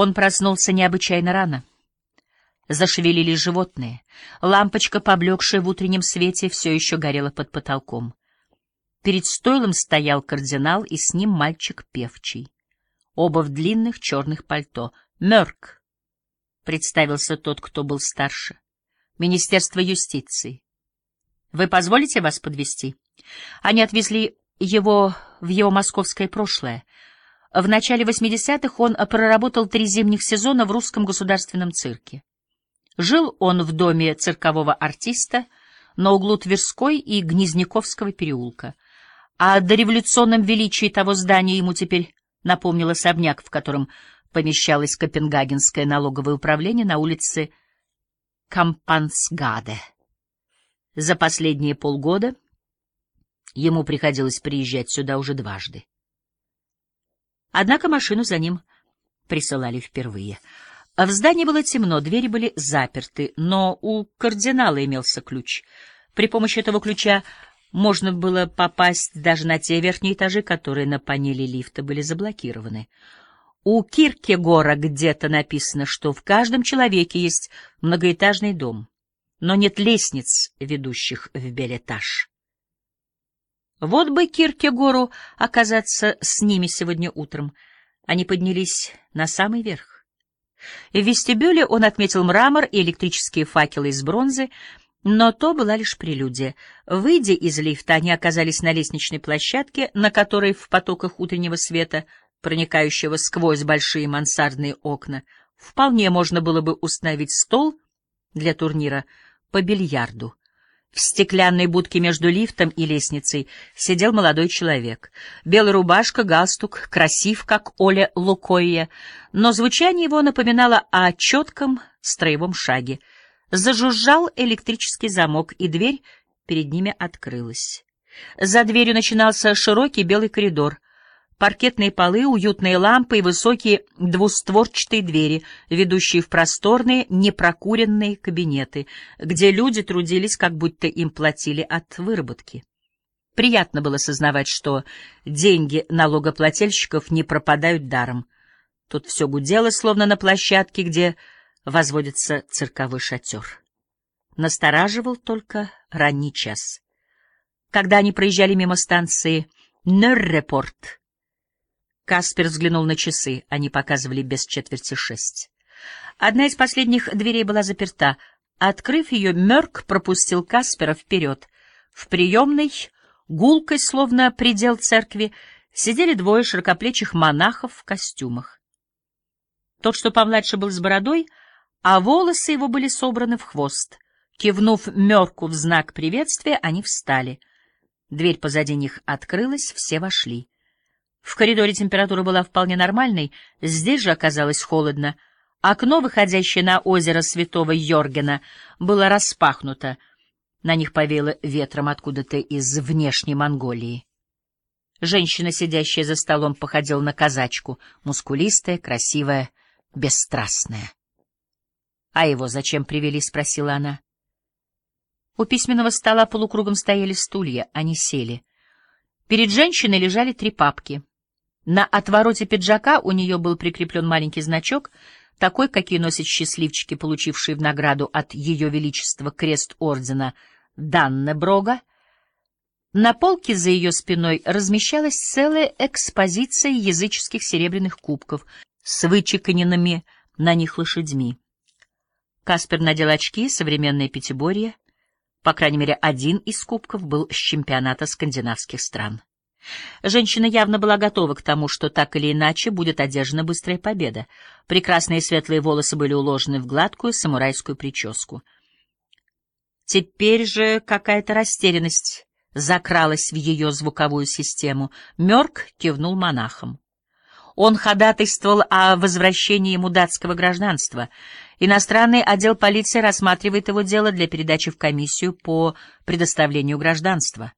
Он проснулся необычайно рано. Зашевелились животные. Лампочка, поблекшая в утреннем свете, все еще горела под потолком. Перед стойлом стоял кардинал и с ним мальчик певчий. Оба в длинных черных пальто. «Мёрк», — представился тот, кто был старше. «Министерство юстиции. Вы позволите вас подвести? Они отвезли его в его московское прошлое. В начале 80-х он проработал три зимних сезона в русском государственном цирке. Жил он в доме циркового артиста на углу Тверской и Гнезняковского переулка. А о дореволюционном величии того здания ему теперь напомнил особняк, в котором помещалось Копенгагенское налоговое управление на улице Кампансгаде. За последние полгода ему приходилось приезжать сюда уже дважды. Однако машину за ним присылали впервые. В здании было темно, двери были заперты, но у кардинала имелся ключ. При помощи этого ключа можно было попасть даже на те верхние этажи, которые на панели лифта были заблокированы. У Киркегора где-то написано, что в каждом человеке есть многоэтажный дом, но нет лестниц, ведущих в белетаж. Вот бы Киркегору оказаться с ними сегодня утром. Они поднялись на самый верх. В вестибюле он отметил мрамор и электрические факелы из бронзы, но то была лишь прелюдия. Выйдя из лифта, они оказались на лестничной площадке, на которой в потоках утреннего света, проникающего сквозь большие мансардные окна, вполне можно было бы установить стол для турнира по бильярду. В стеклянной будке между лифтом и лестницей сидел молодой человек. Белая рубашка, галстук, красив, как Оля Лукойя, но звучание его напоминало о четком строевом шаге. Зажужжал электрический замок, и дверь перед ними открылась. За дверью начинался широкий белый коридор — паркетные полы, уютные лампы и высокие двустворчатые двери, ведущие в просторные, непрокуренные кабинеты, где люди трудились, как будто им платили от выработки. Приятно было сознавать, что деньги налогоплательщиков не пропадают даром. Тут все гудело, словно на площадке, где возводится цирковой шатер. Настораживал только ранний час. Когда они проезжали мимо станции Неррепорт, Каспер взглянул на часы. Они показывали без четверти шесть. Одна из последних дверей была заперта. Открыв ее, Мерк пропустил Каспера вперед. В приемной, гулкой, словно предел церкви, сидели двое широкоплечих монахов в костюмах. Тот, что помладше, был с бородой, а волосы его были собраны в хвост. Кивнув Мерку в знак приветствия, они встали. Дверь позади них открылась, все вошли. В коридоре температура была вполне нормальной, здесь же оказалось холодно. Окно, выходящее на озеро Святого Йоргена, было распахнуто. На них повеяло ветром откуда-то из внешней Монголии. Женщина, сидящая за столом, походила на казачку, мускулистая, красивая, бесстрастная. — А его зачем привели? — спросила она. У письменного стола полукругом стояли стулья, они сели. Перед женщиной лежали три папки. На отвороте пиджака у нее был прикреплен маленький значок, такой, какие носят счастливчики, получившие в награду от Ее Величества крест ордена Даннеброга. На полке за ее спиной размещалась целая экспозиция языческих серебряных кубков с вычеканенными на них лошадьми. Каспер надел очки, современное пятиборье. По крайней мере, один из кубков был с чемпионата скандинавских стран. Женщина явно была готова к тому, что так или иначе будет одержана быстрая победа. Прекрасные светлые волосы были уложены в гладкую самурайскую прическу. Теперь же какая-то растерянность закралась в ее звуковую систему. Мёрк кивнул монахом. Он ходатайствовал о возвращении ему датского гражданства. Иностранный отдел полиции рассматривает его дело для передачи в комиссию по предоставлению гражданства.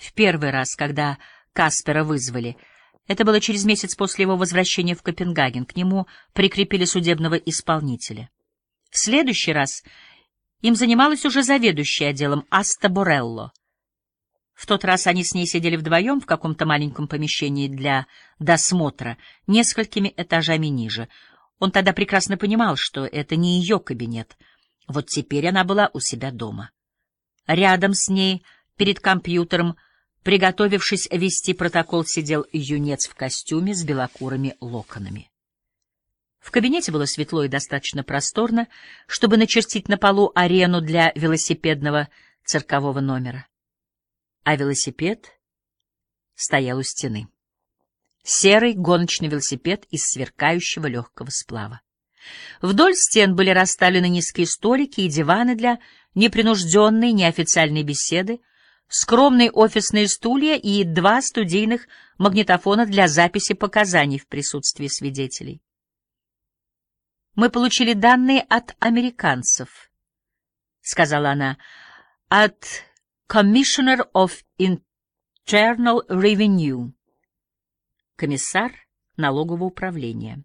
В первый раз, когда Каспера вызвали, это было через месяц после его возвращения в Копенгаген, к нему прикрепили судебного исполнителя. В следующий раз им занималась уже заведующая отделом Аста Борелло. В тот раз они с ней сидели вдвоем в каком-то маленьком помещении для досмотра, несколькими этажами ниже. Он тогда прекрасно понимал, что это не ее кабинет. Вот теперь она была у себя дома. Рядом с ней, перед компьютером, приготовившись вести протокол, сидел юнец в костюме с белокурыми локонами. В кабинете было светло и достаточно просторно, чтобы начертить на полу арену для велосипедного циркового номера. А велосипед стоял у стены. Серый гоночный велосипед из сверкающего легкого сплава. Вдоль стен были расставлены низкие столики и диваны для непринужденной, неофициальной беседы, скромные офисные стулья и два студийных магнитофона для записи показаний в присутствии свидетелей. «Мы получили данные от американцев», — сказала она, — «от Commissioner of Internal Revenue» комиссар налогового управления,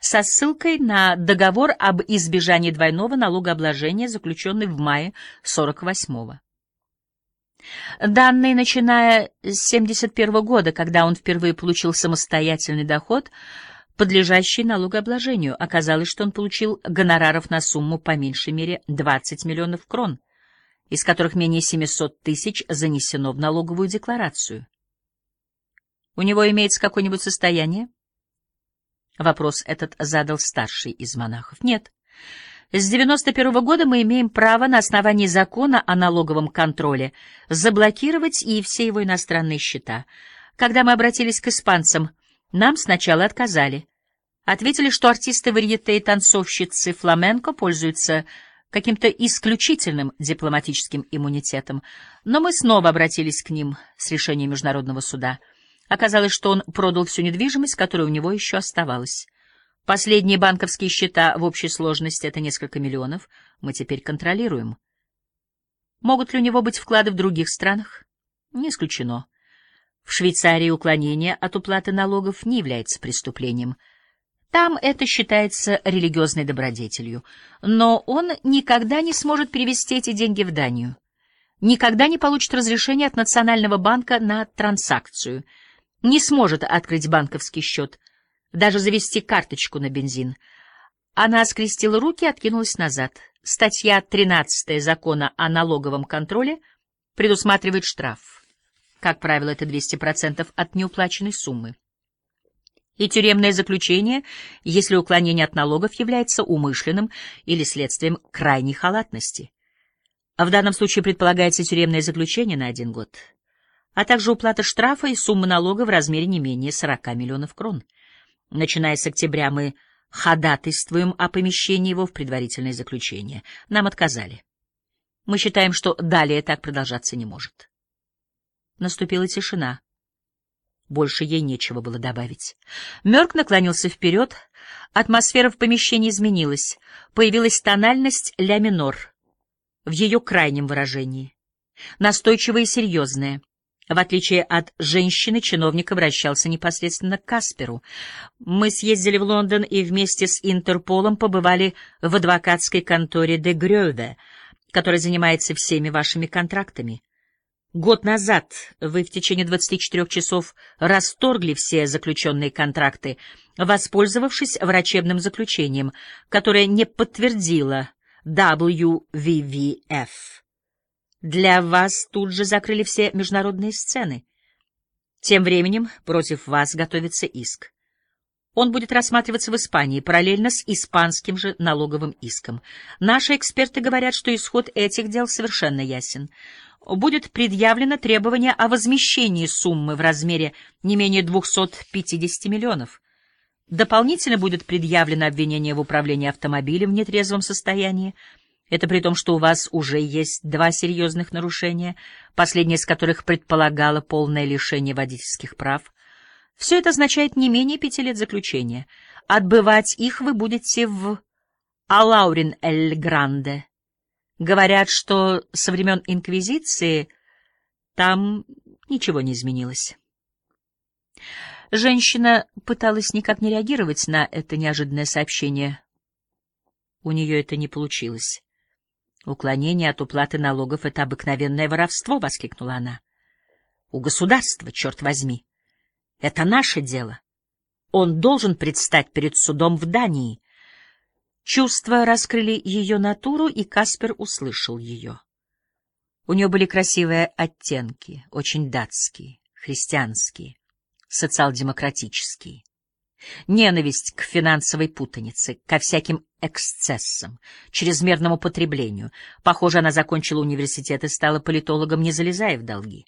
со ссылкой на договор об избежании двойного налогообложения, заключенный в мае 48-го. Данные, начиная с 71 года, когда он впервые получил самостоятельный доход, подлежащий налогообложению, оказалось, что он получил гонораров на сумму по меньшей мере 20 миллионов крон, из которых менее 700 тысяч занесено в налоговую декларацию. У него имеется какое-нибудь состояние? Вопрос этот задал старший из монахов. Нет. С 91 -го года мы имеем право на основании закона о налоговом контроле заблокировать и все его иностранные счета. Когда мы обратились к испанцам, нам сначала отказали. Ответили, что артисты варьете и танцовщицы фламенко пользуются каким-то исключительным дипломатическим иммунитетом, но мы снова обратились к ним с решением Международного суда — Оказалось, что он продал всю недвижимость, которая у него еще оставалась. Последние банковские счета в общей сложности — это несколько миллионов. Мы теперь контролируем. Могут ли у него быть вклады в других странах? Не исключено. В Швейцарии уклонение от уплаты налогов не является преступлением. Там это считается религиозной добродетелью. Но он никогда не сможет перевести эти деньги в Данию. Никогда не получит разрешение от Национального банка на транзакцию — не сможет открыть банковский счет, даже завести карточку на бензин. Она скрестила руки и откинулась назад. Статья 13 закона о налоговом контроле предусматривает штраф. Как правило, это 200% от неуплаченной суммы. И тюремное заключение, если уклонение от налогов является умышленным или следствием крайней халатности. В данном случае предполагается тюремное заключение на один год а также уплата штрафа и суммы налога в размере не менее 40 миллионов крон. Начиная с октября мы ходатайствуем о помещении его в предварительное заключение. Нам отказали. Мы считаем, что далее так продолжаться не может. Наступила тишина. Больше ей нечего было добавить. Мёрк наклонился вперед. Атмосфера в помещении изменилась. Появилась тональность ля минор в ее крайнем выражении. Настойчивая и серьезная. В отличие от женщины, чиновник обращался непосредственно к Касперу. Мы съездили в Лондон и вместе с Интерполом побывали в адвокатской конторе де Грёве, которая занимается всеми вашими контрактами. Год назад вы в течение 24 часов расторгли все заключенные контракты, воспользовавшись врачебным заключением, которое не подтвердило WVVF. Для вас тут же закрыли все международные сцены. Тем временем против вас готовится иск. Он будет рассматриваться в Испании параллельно с испанским же налоговым иском. Наши эксперты говорят, что исход этих дел совершенно ясен. Будет предъявлено требование о возмещении суммы в размере не менее 250 миллионов. Дополнительно будет предъявлено обвинение в управлении автомобилем в нетрезвом состоянии, это при том, что у вас уже есть два серьезных нарушения, последнее из которых предполагало полное лишение водительских прав. Все это означает не менее пяти лет заключения. Отбывать их вы будете в Алаурин-эль-Гранде. Говорят, что со времен Инквизиции там ничего не изменилось. Женщина пыталась никак не реагировать на это неожиданное сообщение. У нее это не получилось. Уклонение от уплаты налогов — это обыкновенное воровство, — воскликнула она. У государства, черт возьми. Это наше дело. Он должен предстать перед судом в Дании. Чувства раскрыли ее натуру, и Каспер услышал ее. У нее были красивые оттенки, очень датские, христианские, социал-демократические. Ненависть к финансовой путанице, ко всяким эксцессам, чрезмерному потреблению. Похоже, она закончила университет и стала политологом, не залезая в долги.